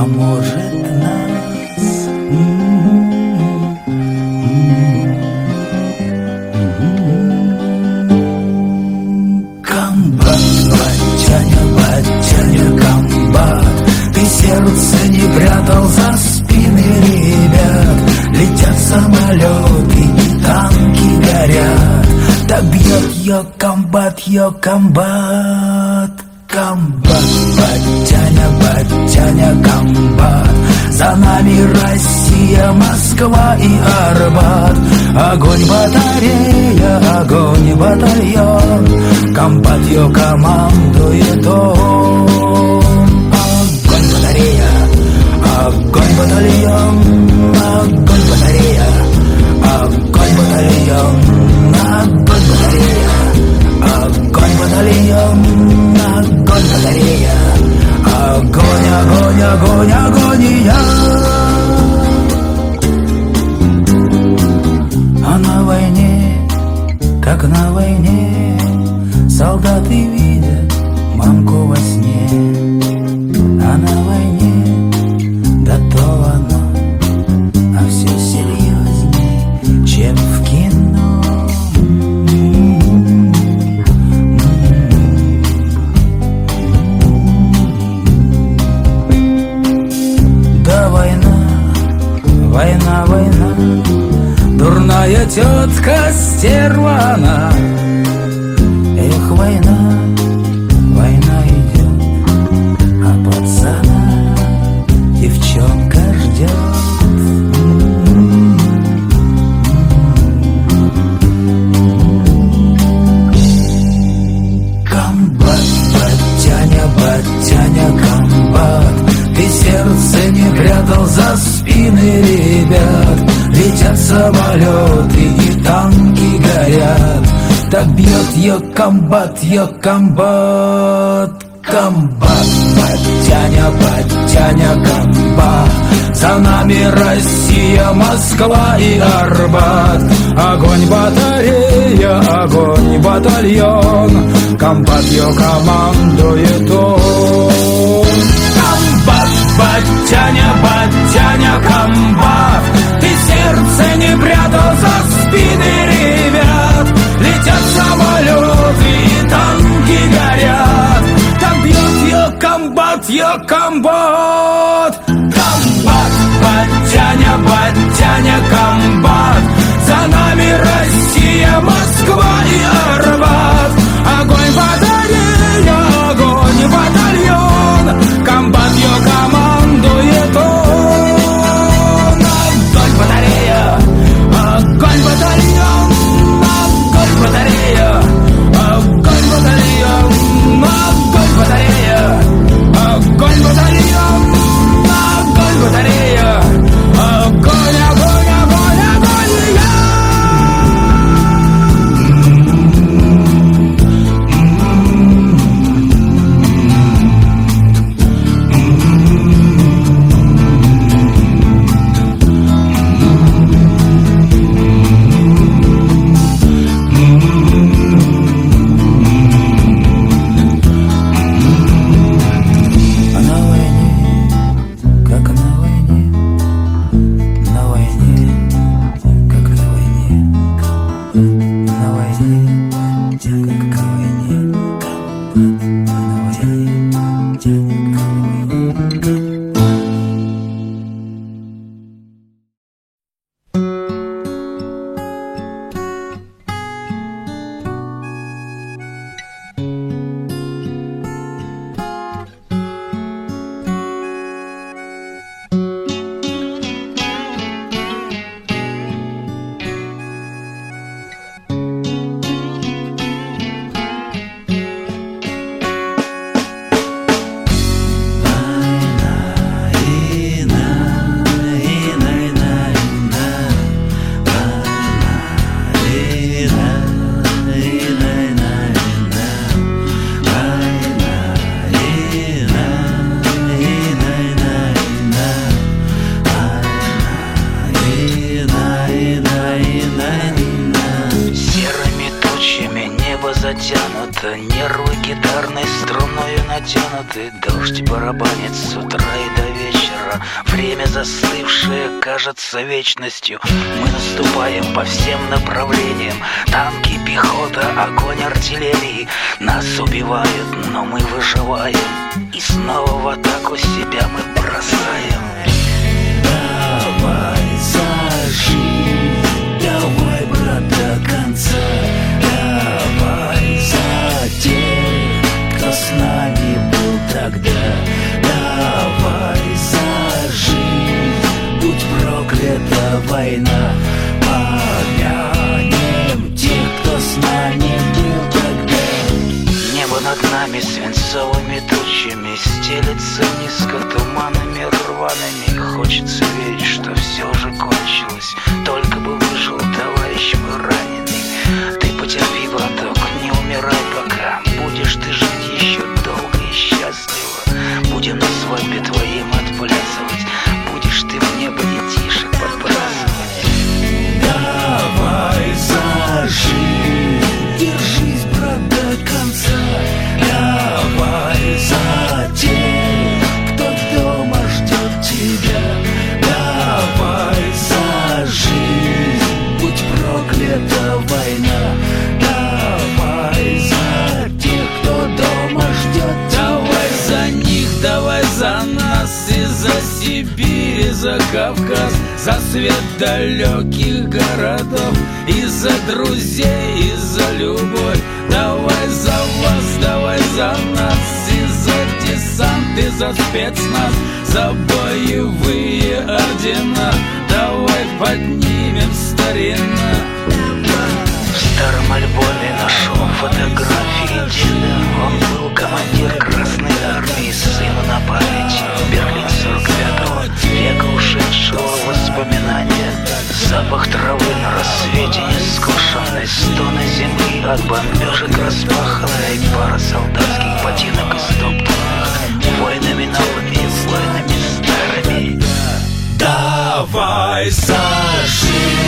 а может нас. Комбат, батяня, батяня, комбат. Ты сердце не прятал за спины ребят. Летят самолеты танки горят. Да бьет ее комбат, ее комбат Комбат, батяня, батяня, комбат За нами Россия, Москва и Арбат. Огонь батарея, огонь батальон. Комбат ее командует он. Огонь батарея, огонь батальон. Огонь батарея, огонь батальон. Огонь батарея, огонь батальон Огонь батарея, огонь, огонь, огонь, агония А на войне, как на войне, солдаты видят мамку во сне. А на войне, Дурная тетка стерва она Эх, война, война идет А пацана девчонка ждет. Комбат, батяня, батяня, комбат сердце не прятал за спины ребят. Летят самолеты и танки горят. Так бьет ее комбат, ее комбат Комбат, батяня, батяня, комбат. За нами Россия, Москва и Арбат. Огонь батарея, огонь батальон. Комбат ее командует он батяня, батяня, комбат. Ты сердце не прятал за спины ребят. Летят самолеты и танки горят. Так бьет ее комбат, ее комбат. Комбат, батяня, батяня, комбат. За нами Россия, Москва и Арбат натянута Нервы гитарной струною натянуты. Дождь барабанит с утра и до вечера. Время застывшее кажется вечностью. Мы наступаем по всем направлениям. Танки, пехота, огонь артиллерии. Нас убивают, но мы выживаем. И снова в атаку себя мы бросаем война. Помянем тех, кто с нами был тогда. Небо над нами свинцовыми тучами Стелется низко туманами рваными. Хочется верить, что все же кончилось далеких городов. И за друзей, и за любовь. Давай за вас, давай за нас. И за десант, и за спецназ. За боевые ордена. Давай поднимем старина. В старом альбоме нашел фотографии деда Он был командир Красной Армии, сыну на память Берлин 45-го, века ушедшего воспоминания. Запах травы на рассвете нескошенной Стоны земли. От бомбежек распаханной Пара солдатских ботинок истоптанных Войнами новыми войнами старыми Давай зажи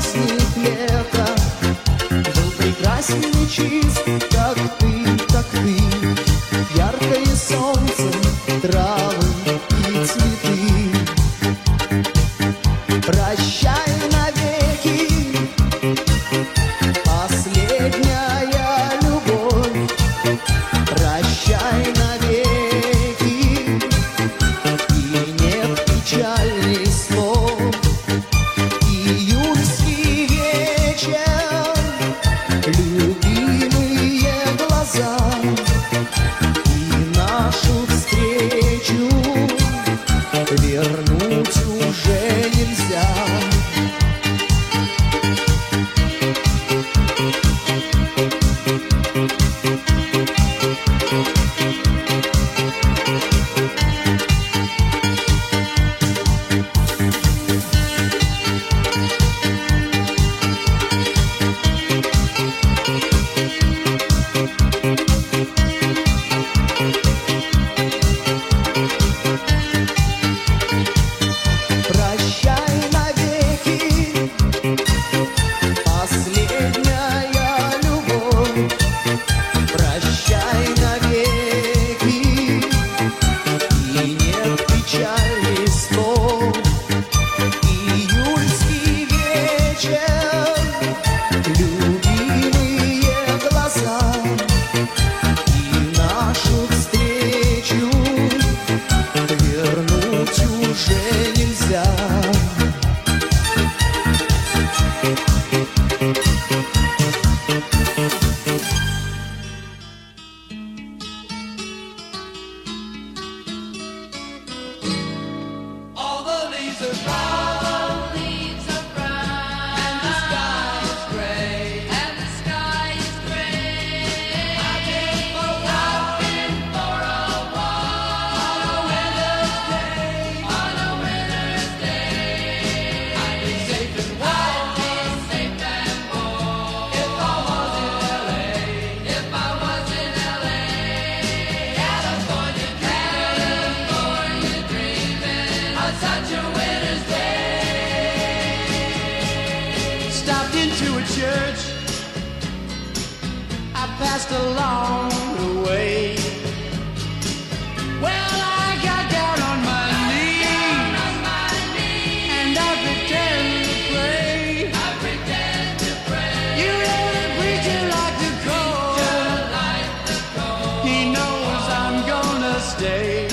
гаснет лето Был прекрасен и чист. survive. day.